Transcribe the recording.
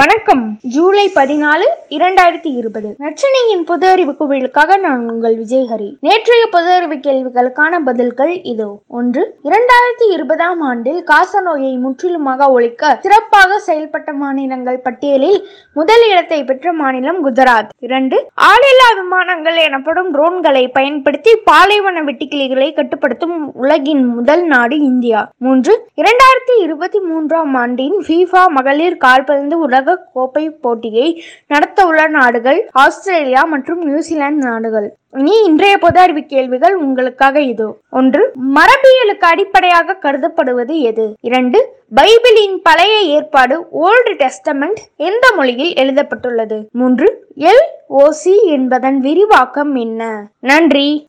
வணக்கம். ஜூலை பதினாலு இரண்டாயிரத்தி இருபது. நச்சினையின் பொது அறிவு குவிலுக்காக நான் உங்கள் விஜயஹரி. நேற்றைய பொது அறிவு கேள்விகளுக்கான பதில்கள் இதோ. ஒன்று இரண்டாயிரத்தி இருபதாம் ஆண்டில் காசநோயை முற்றிலுமாக ஒழிக்க சிறப்பாக செயல்பட்ட மாநிலங்கள் பட்டியலில் முதல் இடத்தை பெற்ற மாநிலம் குஜராத். இரண்டு ஆளில்லா விமானங்கள் எனப்படும் ட்ரோன்களை பயன்படுத்தி பாலைவன வெட்டுக்கிளிகளை கட்டுப்படுத்தும் உலகின் முதல் நாடு இந்தியா. மூன்று இரண்டாயிரத்தி இருபத்தி மூன்றாம் ஆண்டின் ஃபீஃபா மகளிர் கால்பந்து உலக உலக கோப்பை போட்டியை நடத்தவுள்ள நாடுகள் ஆஸ்திரேலியா மற்றும் நியூசிலாந்து நாடுகள். இனி இன்றைய பொது அறிவு கேள்விகள் உங்களுக்காக இது. ஒன்று மரபியலுக்கு அடிப்படையாக கருதப்படுவது எது? இரண்டு பைபிளின் பழைய ஏற்பாடு ஓல்டு டெஸ்டமெண்ட் எந்த மொழியில் எழுதப்பட்டுள்ளது? மூன்று எல் ஓசி என்பதன் விரிவாக்கம் என்ன? நன்றி.